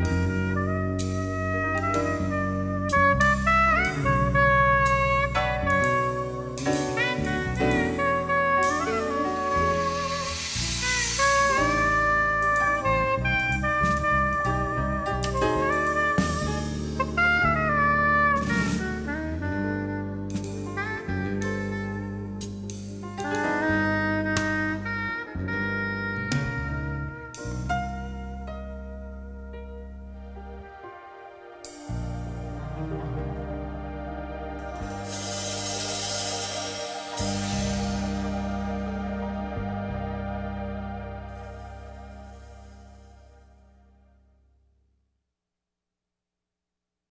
Bye.